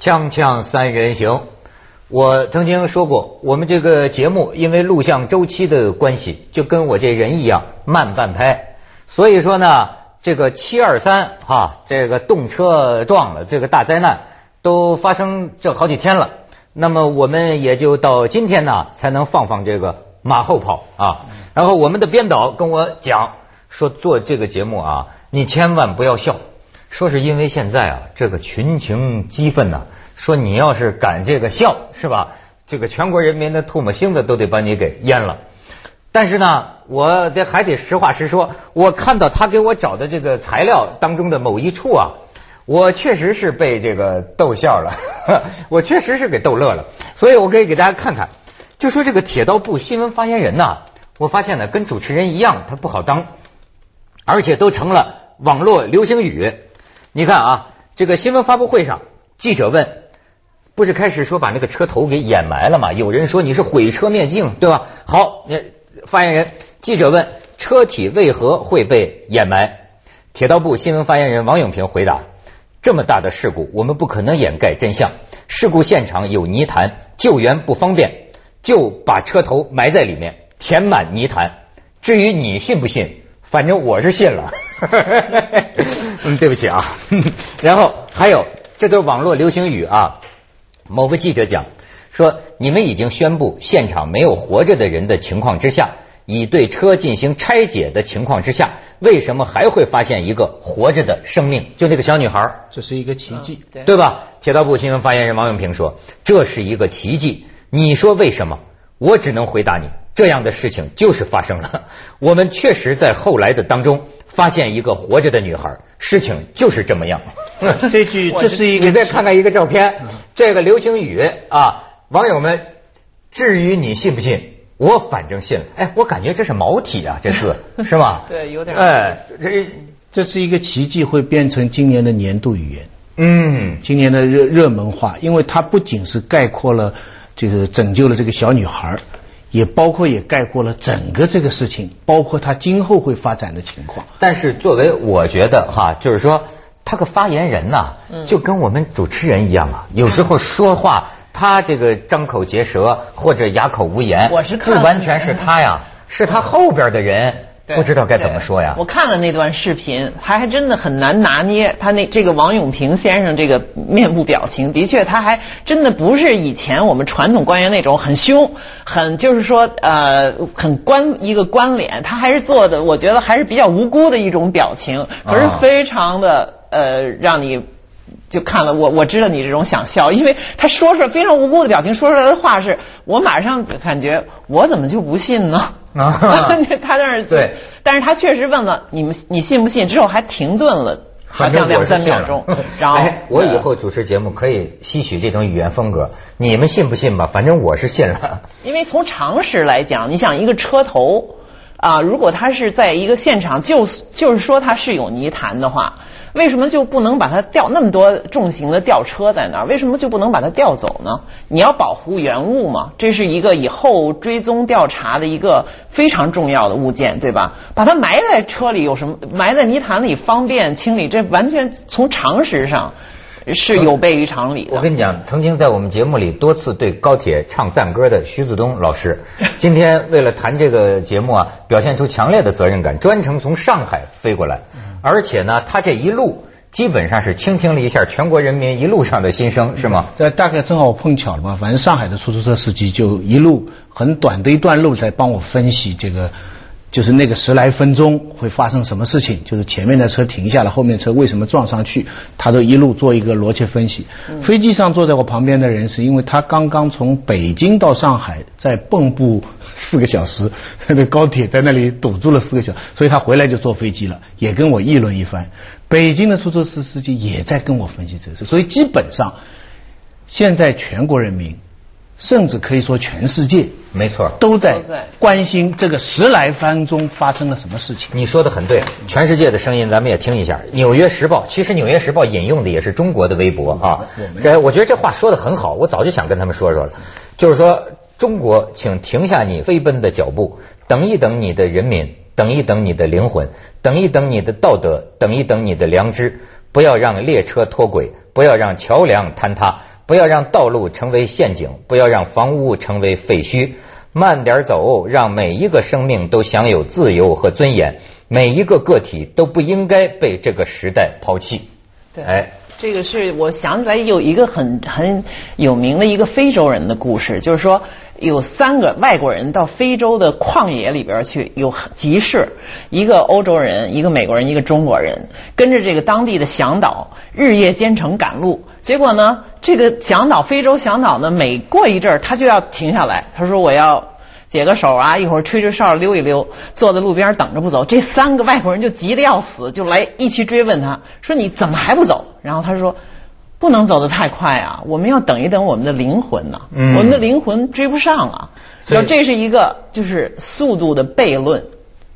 锵锵三人行，我曾经说过，我们这个节目因为录像周期的关系，就跟我这人一样慢半拍。所以说呢，这个七二三哈，这个动车撞了，这个大灾难都发生这好几天了。那么我们也就到今天呢，才能放放这个马后炮啊。然后我们的编导跟我讲说，做这个节目啊，你千万不要笑。说是因为现在啊，这个群情激愤呐，说你要是敢这个笑，是吧？这个全国人民的唾沫星子都得把你给淹了。但是呢，我这还得实话实说，我看到他给我找的这个材料当中的某一处啊，我确实是被这个逗笑了，我确实是给逗乐了。所以我可以给大家看看，就说这个铁道部新闻发言人呐，我发现呢，跟主持人一样，他不好当，而且都成了网络流行语。你看啊，这个新闻发布会上，记者问，不是开始说把那个车头给掩埋了吗？有人说你是毁车灭镜，对吧？好，那发言人记者问，车体为何会被掩埋？铁道部新闻发言人王永平回答：这么大的事故，我们不可能掩盖真相。事故现场有泥潭，救援不方便，就把车头埋在里面，填满泥潭。至于你信不信，反正我是信了。嗯，对不起啊。然后还有，这都是网络流行语啊。某个记者讲说，你们已经宣布现场没有活着的人的情况之下，已对车进行拆解的情况之下，为什么还会发现一个活着的生命？就那个小女孩，这是一个奇迹，对吧？铁道部新闻发言人王永平说，这是一个奇迹。你说为什么？我只能回答你，这样的事情就是发生了。我们确实在后来的当中。发现一个活着的女孩，事情就是这么样。这句 这是一个，你再看看一个照片，这个流星雨啊，网友们，至于你信不信，我反正信了。哎，我感觉这是毛体啊，这字是吧？对，有点。哎，这这是一个奇迹，会变成今年的年度语言。嗯，今年的热热门话，因为它不仅是概括了，就是拯救了这个小女孩。也包括也概括了整个这个事情，包括他今后会发展的情况。但是作为我觉得哈，就是说他个发言人呐，就跟我们主持人一样啊，有时候说话他这个张口结舌或者哑口无言，我是不完全是他呀，是他后边的人。不知道该怎么说呀！我看了那段视频，还还真的很难拿捏。他那这个王永平先生这个面部表情，的确他还真的不是以前我们传统官员那种很凶、很就是说呃很关一个关脸，他还是做的，我觉得还是比较无辜的一种表情，可是非常的呃让你就看了我我知道你这种想笑，因为他说出来非常无辜的表情，说出来的话是我马上感觉我怎么就不信呢？啊，他那儿对，但是他确实问了你们，你信不信？之后还停顿了，好像两三秒钟。然后我以后主持节目可以吸取这种语言风格，你们信不信吧？反正我是信了。因为从常识来讲，你想一个车头啊，如果他是在一个现场，就就是说他是有泥潭的话。为什么就不能把它吊那么多重型的吊车在那儿？为什么就不能把它吊走呢？你要保护原物嘛，这是一个以后追踪调查的一个非常重要的物件，对吧？把它埋在车里有什么？埋在泥潭里方便清理，这完全从常识上是有悖于常理的。我跟你讲，曾经在我们节目里多次对高铁唱赞歌的徐子东老师，今天为了谈这个节目啊，表现出强烈的责任感，专程从上海飞过来。而且呢，他这一路基本上是倾听了一下全国人民一路上的心声，是吗？这大概正好碰巧了吧。反正上海的出租车司机就一路很短的一段路在帮我分析这个，就是那个十来分钟会发生什么事情，就是前面的车停下了，后面车为什么撞上去，他都一路做一个逻辑分析。飞机上坐在我旁边的人是因为他刚刚从北京到上海，在蚌埠。四个小时，那个高铁在那里堵住了四个小时，所以他回来就坐飞机了，也跟我议论一番。北京的出租车司机也在跟我分析这事，所以基本上现在全国人民，甚至可以说全世界，没错，都在关心这个十来分钟发生了什么事情。你说的很对，全世界的声音咱们也听一下。《纽约时报》其实《纽约时报》引用的也是中国的微博啊。哎，我觉得这话说的很好，我早就想跟他们说说了，就是说。中国，请停下你飞奔的脚步，等一等你的人民，等一等你的灵魂，等一等你的道德，等一等你的良知，不要让列车脱轨，不。要让桥梁坍塌，不要让道路成为陷阱，不要让房屋成为废墟。慢点走，让每一个生命都享有自由和尊严，每一个个体都不应该被这个时代抛弃。对，哎。这个是我想起来有一个很很有名的一个非洲人的故事，就是说有三个外国人到非洲的旷野里边去，有集市，一个欧洲人，一个美国人，一个中国人，跟着这个当地的向导日夜兼程赶路。结果呢，这个向导非洲向导呢，每过一阵儿他就要停下来，他说我要。解个手啊，一会儿吹吹哨溜一溜，坐在路边等着不走。这三个外国人就急得要死，就来一起追问他，说你怎么还不走？然后他说，不能走得太快啊，我们要等一等我们的灵魂呢，我们的灵魂追不上啊。所以这是一个就是速度的悖论。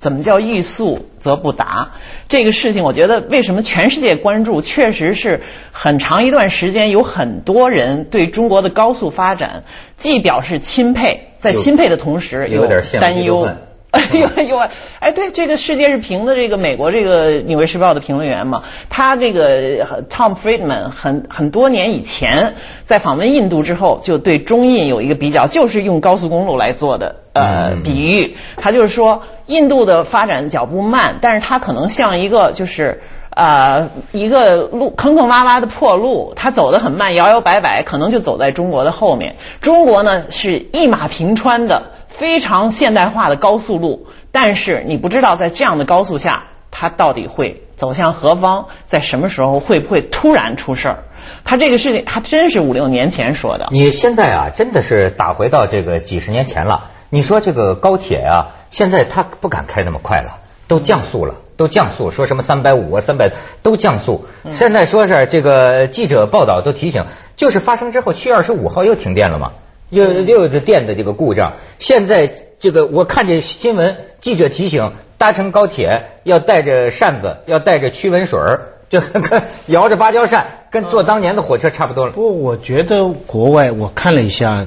怎么叫欲速则不达？这个事情，我觉得为什么全世界关注，确实是很长一段时间，有很多人对中国的高速发展既表示钦佩，在钦佩的同时有担忧。有有哎，对，这个世界是平的这个美国这个《纽约时报》的评论员嘛，他这个 Tom Friedman 很很多年以前在访问印度之后，就对中印有一个比较，就是用高速公路来做的呃比喻，他就是说印度的发展脚步慢，但是它可能像一个就是呃一个路坑坑洼洼的破路，它走得很慢，摇摇摆摆，可能就走在中国的后面。中国呢是一马平川的。非常现代化的高速路，但是你不知道在这样的高速下，它到底会走向何方，在什么时候会不会突然出事儿？他这个事情，他真是五六年前说的。你现在啊，真的是打回到这个几十年前了。你说这个高铁啊，现在他不敢开那么快了，都降速了，都降速，说什么三百五啊，三百都降速。现在说是这个记者报道都提醒，就是发生之后，七月二十五号又停电了嘛。又又是电的这个故障，现在这个我看见新闻，记者提醒搭乘高铁要带着扇子，要带着驱蚊水儿，就跟摇着芭蕉扇，跟坐当年的火车差不多了。不，我觉得国外我看了一下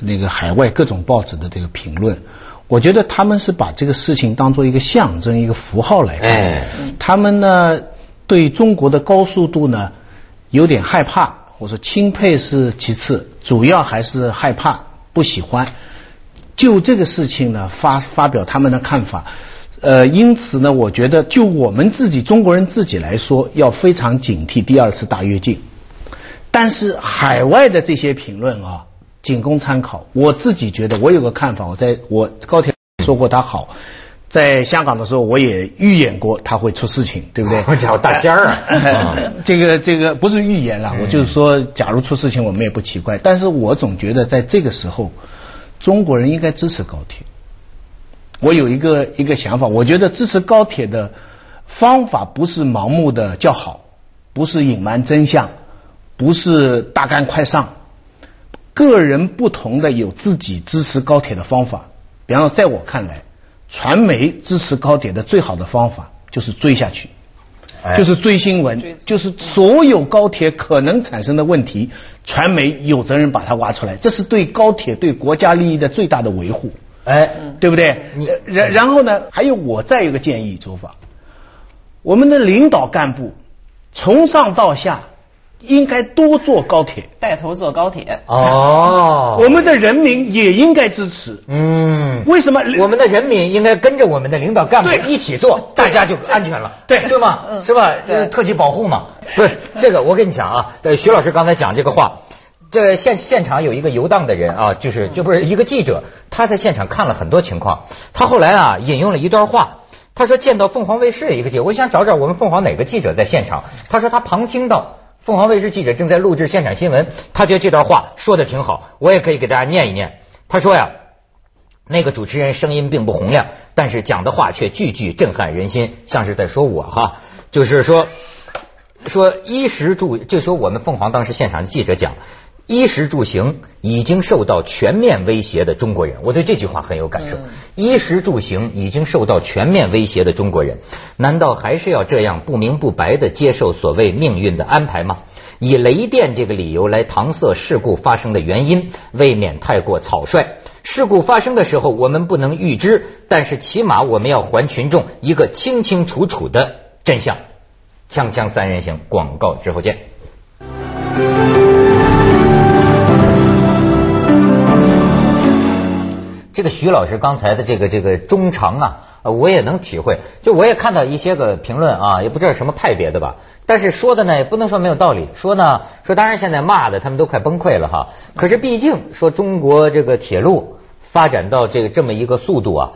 那个海外各种报纸的这个评论，我觉得他们是把这个事情当做一个象征、一个符号来看。他们呢对中国的高速度呢有点害怕。我说钦佩是其次，主要还是害怕、不喜欢。就这个事情呢，发发表他们的看法。呃，因此呢，我觉得就我们自己中国人自己来说，要非常警惕第二次大跃进。但是海外的这些评论啊，仅供参考。我自己觉得，我有个看法，我在我高铁说过它好。在香港的时候，我也预演过他会出事情，对不对？我叫大仙儿啊！这个这个不是预言了，我就是说，假如出事情，我们也不奇怪。但是我总觉得在这个时候，中国人应该支持高铁。我有一个一个想法，我觉得支持高铁的方法不是盲目的叫好，不是隐瞒真相，不是大干快上。个人不同的有自己支持高铁的方法。比方说，在我看来。传媒支持高铁的最好的方法就是追下去，就是追新闻，就是所有高铁可能产生的问题，传媒有责任把它挖出来，这是对高铁对国家利益的最大的维护，哎，对不对？然然后呢，还有我再有个建议做法，我们的领导干部从上到下。应该多坐高铁，带头坐高铁。哦，我们的人民也应该支持。嗯，为什么我们的人民应该跟着我们的领导干部一起做，大家就安全了？对对吗？是吧？这特级保护嘛。不是这个，我跟你讲啊，呃徐老师刚才讲这个话，这现现场有一个游荡的人啊，就是就不是一个记者，他在现场看了很多情况，他后来啊引用了一段话，他说见到凤凰卫视一个记者，我想找找我们凤凰哪个记者在现场，他说他旁听到。凤凰卫视记者正在录制现场新闻，他觉得这段话说的挺好，我也可以给大家念一念。他说呀，那个主持人声音并不洪亮，但是讲的话却句句震撼人心，像是在说我哈，就是说说衣食住，就说我们凤凰当时现场的记者讲。衣食住行已经受到全面威胁的中国人，我对这句话很有感受。衣食住行已经受到全面威胁的中国人，难道还是要这样不明不白的接受所谓命运的安排吗？以雷电这个理由来搪塞事故发生的原因，未免太过草率。事故发生的时候，我们不能预知，但是起码我们要还群众一个清清楚楚的真相。锵锵三人行，广告之后见。这个徐老师刚才的这个这个中长啊，我也能体会。就我也看到一些个评论啊，也不知道什么派别的吧，但是说的呢也不能说没有道理。说呢说当然现在骂的他们都快崩溃了哈。可是毕竟说中国这个铁路发展到这个这么一个速度啊。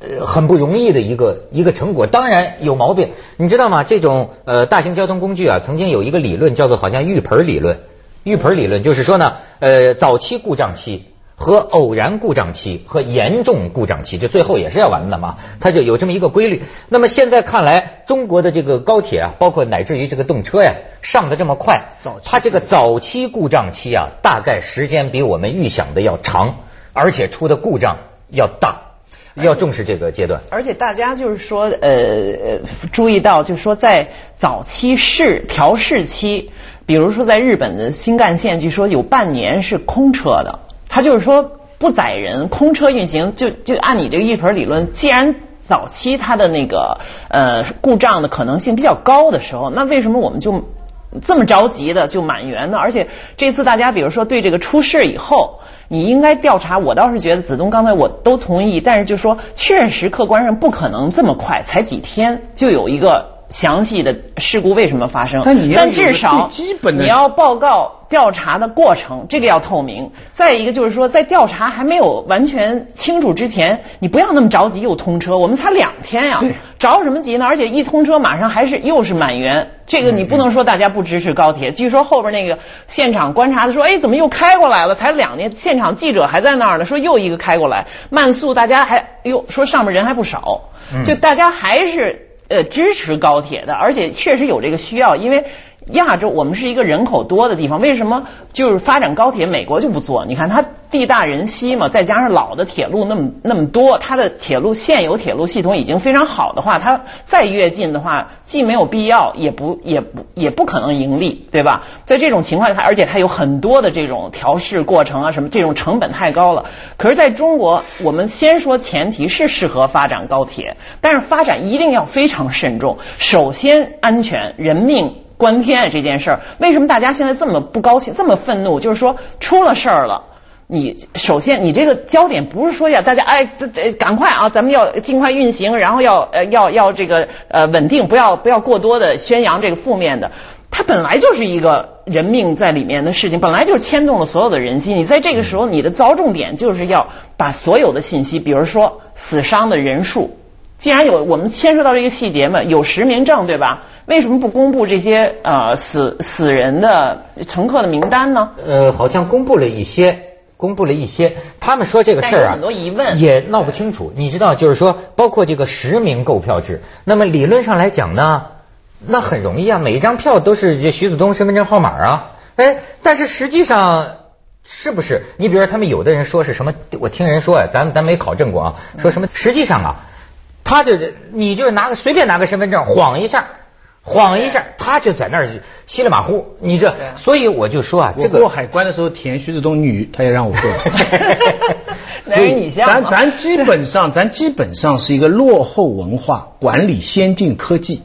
呃，很不容易的一个一个成果，当然有毛病，你知道吗？这种呃大型交通工具啊，曾经有一个理论叫做好像浴盆理论。浴盆理论就是说呢，呃，早期故障期和偶然故障期和严重故障期，这最后也是要完的嘛，它就有这么一个规律。那么现在看来，中国的这个高铁啊，包括乃至于这个动车呀，上的这么快，它这个早期故障期啊，大概时间比我们预想的要长，而且出的故障要大。要重视这个阶段，而且大家就是说，呃，注意到就是说，在早期试调试期，比如说在日本的新干线，据说有半年是空车的，它就是说不载人，空车运行，就就按你这个一盆理论，既然早期它的那个呃故障的可能性比较高的时候，那为什么我们就这么着急的就满员呢？而且这次大家比如说对这个出事以后。你应该调查，我倒是觉得子东刚才我都同意，但是就说确实客观上不可能这么快，才几天就有一个详细的事故为什么发生？但至少你要报告。调查的过程，这个要透明。再一个就是说，在调查还没有完全清楚之前，你不要那么着急又通车。我们才两天呀，着什么急呢？而且一通车马上还是又是满员，这个你不能说大家不支持高铁。据说后边那个现场观察的说，哎，怎么又开过来了？才两年，现场记者还在那儿呢，说又一个开过来，慢速，大家还哟说上面人还不少，就大家还是呃支持高铁的，而且确实有这个需要，因为。亚洲，我们是一个人口多的地方，为什么就是发展高铁？美国就不做？你看它地大人稀嘛，再加上老的铁路那么那么多，它的铁路现有铁路系统已经非常好的话，它再跃进的话，既没有必要，也不也不也不可能盈利，对吧？在这种情况下，而且它有很多的这种调试过程啊，什么这种成本太高了。可是在中国，我们先说前提是适合发展高铁，但是发展一定要非常慎重，首先安全人命。关天这件事儿，为什么大家现在这么不高兴、这么愤怒？就是说出了事儿了，你首先你这个焦点不是说要大家哎，这这赶快啊，咱们要尽快运行，然后要呃要要这个呃稳定，不要不要过多的宣扬这个负面的。它本来就是一个人命在里面的事情，本来就牵动了所有的人心。你在这个时候，你的着重点就是要把所有的信息，比如说死伤的人数。既然有我们牵涉到这个细节嘛，有实名证对吧？为什么不公布这些呃死死人的乘客的名单呢？呃，好像公布了一些，公布了一些。他们说这个事儿啊，很多疑问也闹不清楚。你知道，就是说，包括这个实名购票制，那么理论上来讲呢，那很容易啊，每一张票都是这徐子东身份证号码啊。哎，但是实际上是不是？你比如说，他们有的人说是什么？我听人说啊，咱咱没考证过啊，说什么？实际上啊。他就你就是拿个随便拿个身份证晃一下，晃一下，他就在那儿稀里马虎。你这，所以我就说啊，这个过海关的时候填徐子东女，他也让我过。所以你像咱咱基本上咱基本上是一个落后文化管理先进科技。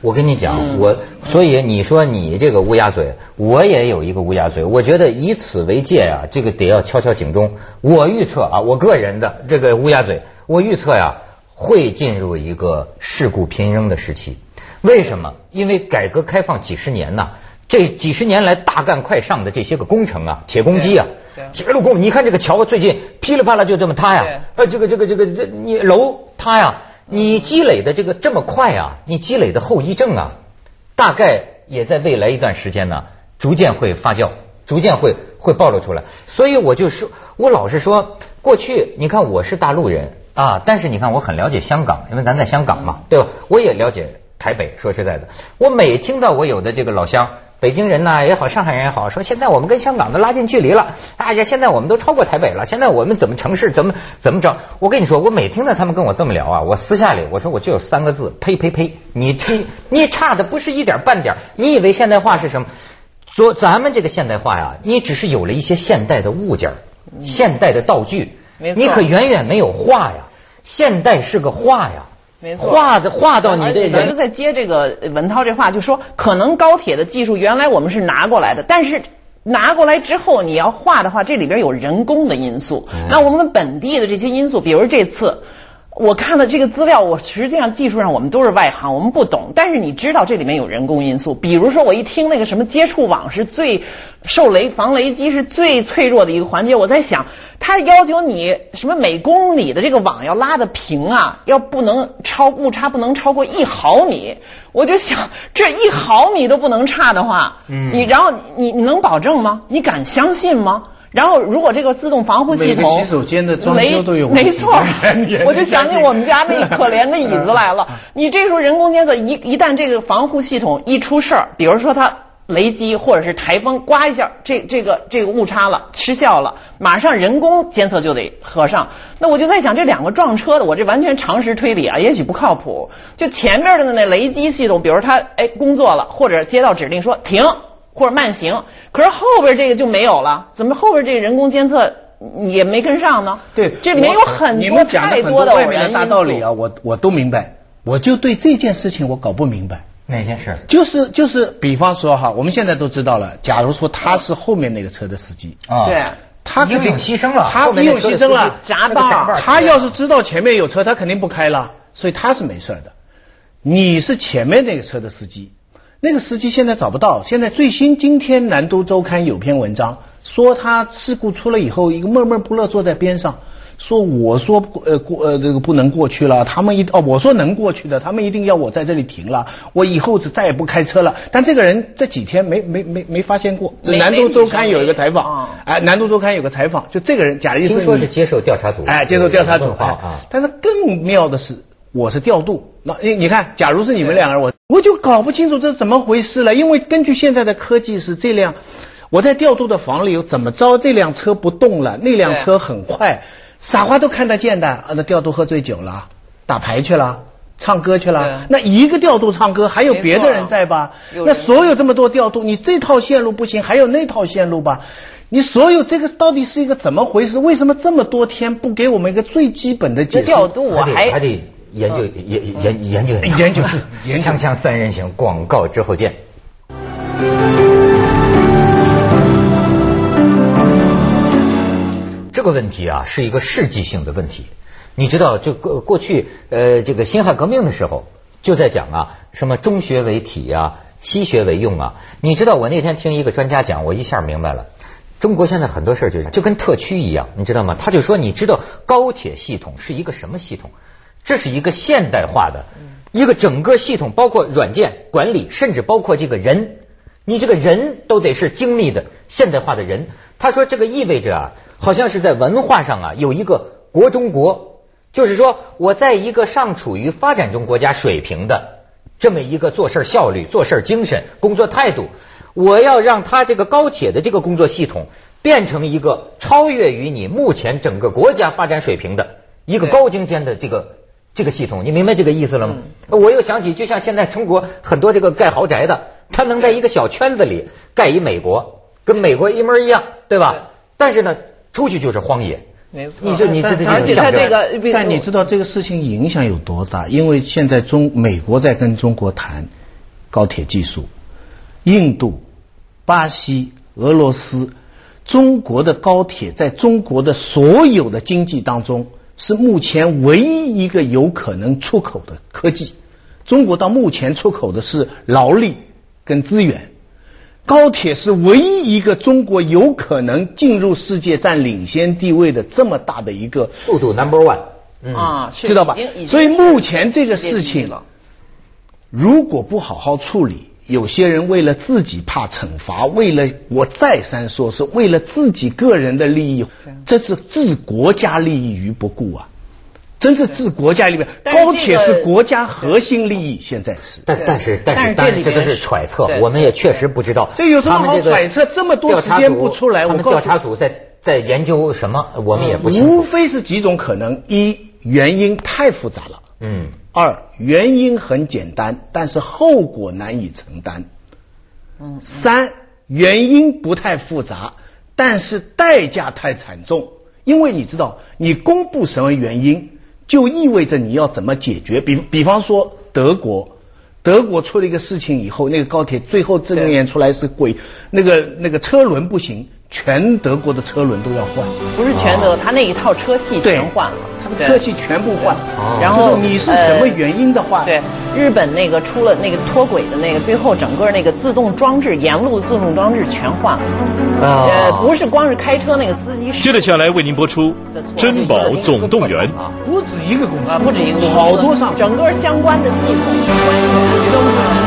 我跟你讲，我所以你说你这个乌鸦嘴，我也有一个乌鸦嘴。我觉得以此为戒啊，这个得要敲敲警钟。我预测啊，我个人的这个乌鸦嘴，我预测呀。会进入一个事故频仍的时期，为什么？因为改革开放几十年呐，这几十年来大干快上的这些个工程啊，铁公鸡啊，铁路工，你看这个桥最近噼里啪啦就这么塌呀，呃，这个这个这个这你楼塌呀，你积累的这个这么快啊，你积累的后遗症啊，大概也在未来一段时间呢，逐渐会发酵，逐渐会会暴露出来。所以我就说，我老是说，过去你看我是大陆人。啊！但是你看，我很了解香港，因为咱在香港嘛，对吧？我也了解台北。说实在的，我每听到我有的这个老乡，北京人呐也好，上海人也好，说现在我们跟香港都拉近距离了，哎呀，现在我们都超过台北了，现在我们怎么城市怎么怎么着？我跟你说，我每听到他们跟我这么聊啊，我私下里我说我就有三个字：呸呸呸！你这你差的不是一点半点。你以为现代化是什么？说咱们这个现代化呀，你只是有了一些现代的物件、现代的道具。你可远远没有画呀！现代是个画呀，没错，画的画到你这。我就在接这个文涛这话，就说可能高铁的技术原来我们是拿过来的，但是拿过来之后，你要画的话，这里边有人工的因素。那我们本地的这些因素，比如这次。我看了这个资料，我实际上技术上我们都是外行，我们不懂。但是你知道这里面有人工因素，比如说我一听那个什么接触网是最受雷防雷击是最脆弱的一个环节，我在想，他要求你什么每公里的这个网要拉的平啊，要不能超误差不能超过一毫米。我就想，这一毫米都不能差的话，你然后你你能保证吗？你敢相信吗？然后，如果这个自动防护系统，洗手间的装修都有没错，我就想起我们家那可怜的椅子来了。你这时候人工监测一一旦这个防护系统一出事儿，比如说它雷击或者是台风刮一下，这这个这个误差了失效了，马上人工监测就得合上。那我就在想，这两个撞车的，我这完全常识推理啊，也许不靠谱。就前面的那雷击系统，比如它哎工作了，或者接到指令说停。或者慢行，可是后边这个就没有了，怎么后边这个人工监测也没跟上呢？对，这没有很多太多的外面的大道理啊，我我都明白，我就对这件事情我搞不明白。哪件事？就是就是，比方说哈，我们现在都知道了，假如说他是后面那个车的司机啊，对，他英勇牺牲了，他英勇牺牲了，闸道，他要是知道前面有车，他肯定不开了，所以他是没事的。你是前面那个车的司机。那个司机现在找不到。现在最新，今天《南都周刊》有篇文章说，他事故出了以后，一个闷闷不乐坐在边上，说：“我说呃过呃这个不能过去了，他们一哦我说能过去的，他们一定要我在这里停了，我以后是再也不开车了。”但这个人这几天没没没没发现过。这《南都周刊》有一个采访，哎，《南都周刊》有个采访，就这个人贾意思听说是接受调查组，哎，接受调查组啊。但是更妙的是。我是调度，那你你看，假如是你们两个人，我我就搞不清楚这是怎么回事了。因为根据现在的科技是这辆，我在调度的房里有怎么着，这辆车不动了，那辆车很快，傻瓜都看得见的。啊，那调度喝醉酒了，打牌去了，唱歌去了。那一个调度唱歌，还有别的人在吧？那所有这么多调度，你这套线路不行，还有那套线路吧？你所有这个到底是一个怎么回事？为什么这么多天不给我们一个最基本的解释？调度我还还得。研究研研研究研究锵锵三人行广告之后见。这个问题啊，是一个世纪性的问题。你知道，就过过去呃，这个辛亥革命的时候，就在讲啊，什么中学为体啊，西学为用啊。你知道，我那天听一个专家讲，我一下明白了。中国现在很多事儿就就跟特区一样，你知道吗？他就说，你知道高铁系统是一个什么系统？这是一个现代化的一个整个系统，包括软件管理，甚至包括这个人，你这个人都得是精密的现代化的人。他说这个意味着啊，好像是在文化上啊有一个国中国，就是说我在一个尚处于发展中国家水平的这么一个做事效率、做事精神、工作态度，我要让他这个高铁的这个工作系统变成一个超越于你目前整个国家发展水平的一个高精尖的这个。这个系统，你明白这个意思了吗？我又想起，就像现在中国很多这个盖豪宅的，他能在一个小圈子里盖一美国，跟美国一模一样，对吧？但是呢，出去就是荒野。没错。你说你这这而且他这个，但你知道这个事情影响有多大？因为现在中美国在跟中国谈高铁技术，印度、巴西、俄罗斯，中国的高铁在中国的所有的经济当中。是目前唯一一个有可能出口的科技。中国到目前出口的是劳力跟资源，高铁是唯一一个中国有可能进入世界占领先地位的这么大的一个速度 number one，啊，知道吧？所以目前这个事情，如果不好好处理。有些人为了自己怕惩罚，为了我再三说是为了自己个人的利益，这是置国家利益于不顾啊！真是治国家里面。高铁是国家核心利益，现在是。但但是但是但是这个是揣测，我们也确实不知道。这有什么好揣测？这么多时间不出来，我们调查组在在研究什么？我们也不清楚。无非是几种可能：一，原因太复杂了。嗯。二原因很简单，但是后果难以承担。嗯。三原因不太复杂，但是代价太惨重。因为你知道，你公布什么原因，就意味着你要怎么解决。比比方说德国，德国出了一个事情以后，那个高铁最后证验出来是轨，那个那个车轮不行，全德国的车轮都要换。不是全德，他那一套车系全换了，他的车系全部换。哦然后你是什么原因的话，对，日本那个出了那个脱轨的那个，最后整个那个自动装置沿路自动装置全换了。啊呃，不是光是开车那个司机。接着下来为您播出《珍宝总动员》。不止一个公司啊，不止一个公司，好多上整个相关的系统。